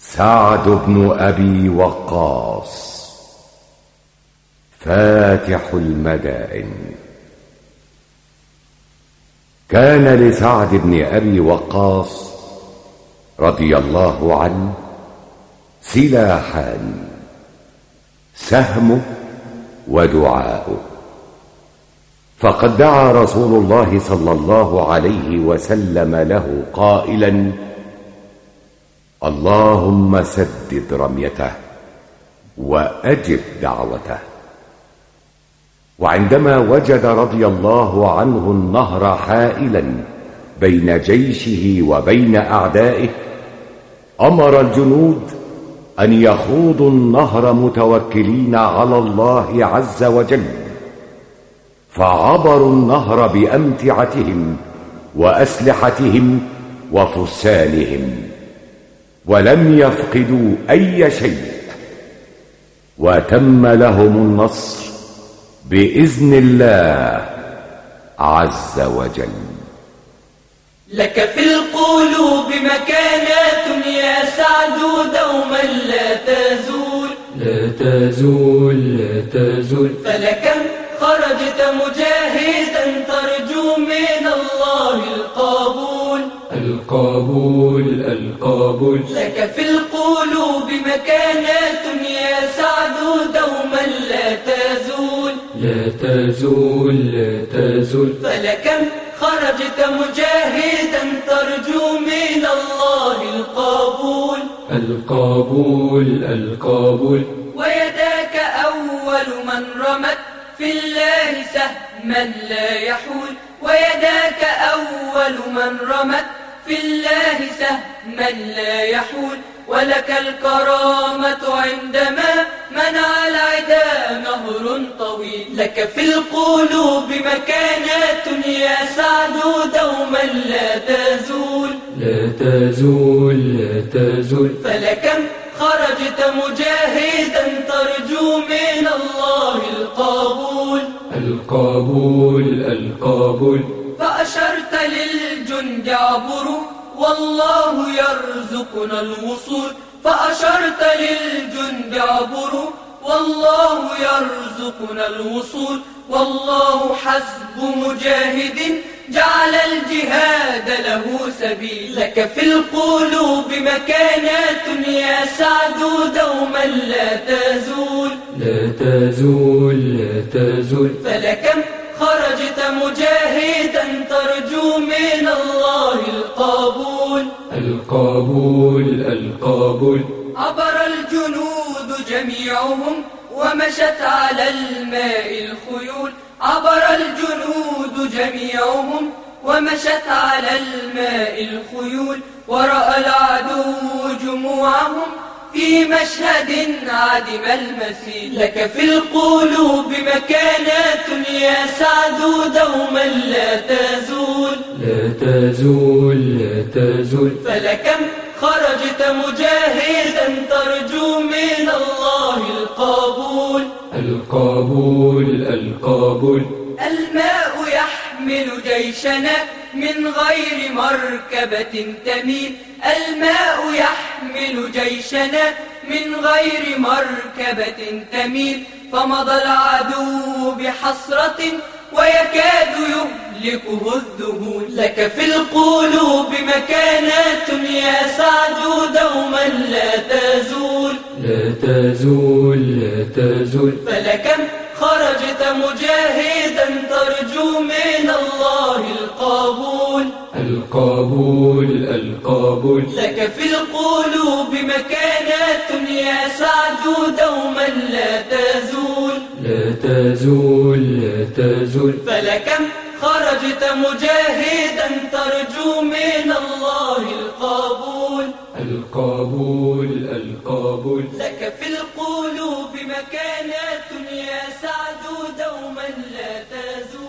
سعد بن أبي وقاص. فاتح المدائن. كان لسعد بن أبي وقاص رضي الله عنه سلاحان سهمه ودعاؤه. فقد دعا رسول الله صلى الله عليه وسلم له قائلا اللهم سدد رميته وأجب دعوته. وعندما وجد رضي الله عنه النهر حائلا بين جيشه وبين أعدائه أمر الجنود أن يخوضوا النهر متوكلين على الله عز وجل. فعبروا النهر بأمتعتهم وأسلحتهم وفرسانهم. ولم يفقدوا أي شيء. وتم لهم النصر بإذن الله عز وجل. لك في القلوب مكانات يا سعد دوما لا تزول. لا تزول لا تزول. فلكم خرجت مجاهدا ترجو من الله القبول القبول لك في القلوب مكانات يا سعد دوما لا تزول. لا تزول لا تزول. فلكم خرجت مجاهدا ترجو من الله القبول القبول القبول ويداك أول من رمت في الله سهما لا يحول. ويداك أول من رمت في الله سهما لا يحول ولك الكرامة عندما منع العدا نهر طويل. لك في القلوب مكانات يا سعد دوما لا تزول. لا تزول لا تزول. فلكم خرجت مجاهدا ترجو من الله القبول. القبول القبول. فأشرت للجند عبروا والله يرزقنا الوصول. فأشرت للجند عبروا والله يرزقنا الوصول. والله حسب مجاهد جعل الجهاد له سبيل لك في القلوب مكانات يا سعد دوما لا تزول. لا تزول لا تزول. فلكم خرجت مجاهدا ترجو من الله القبول. القبول القبول. عبر الجنود جميعهم ومشت على الماء الخيول. عبر الجنود جميعهم ومشت على الماء الخيول. ورأى العدو جموعهم في مشهد عدم المثيل لك في القلوب مكانات يا سعد دوما لا تزول. لا تزول لا تزول. فلكم خرجت مجاهدا ترجو من الله القبول. القبول القبول. الماء يحمل جيشنا من غير مركبة تميل. الماء يحمل جيشنا من غير مركبة تميل. فمضى العدو بحسرة ويكاد يهلكه الذهول. لك في القلوب مكانات يا سعد دوما لا تزول. لا تزول لا تزول. فلكم خرجت مجاهدا ترجو من الله القبول. القبول القبول. لك في القلوب مكانات يا سعد دوما لا تزول. لا تزول لا تزول. فلكم خرجت مجاهدا ترجو من الله القبول. القبول القبول. لك في القلوب مكانات يا سعد دوما لا تزول.